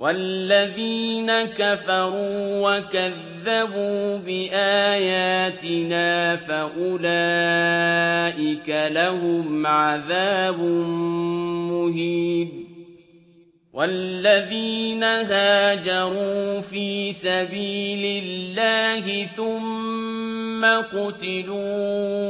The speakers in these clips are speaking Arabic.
وَالَّذِينَ كَفَرُوا وَكَذَّبُوا بِآيَاتِنَا فَأُولَٰئِكَ لَهُمْ عَذَابٌ مُّهِينٌ وَالَّذِينَ هَاجَرُوا فِي سَبِيلِ اللَّهِ ثُمَّ قُتِلُوا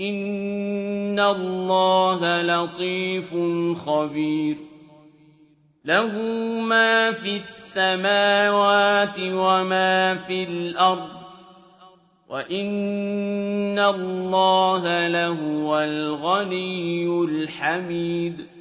إِنَّ اللَّهَ لَطِيفٌ خَبِيرٌ. لَّهُ مَا فِي السَّمَاوَاتِ وَمَا فِي الْأَرْضِ ۗ. وَإِنَّ اللَّهَ لَهُوَ الْغَنِيُّ الْحَمِيدُ.